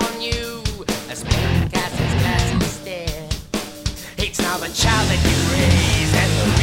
on you casts its cats instead. it's now the child that you raise and the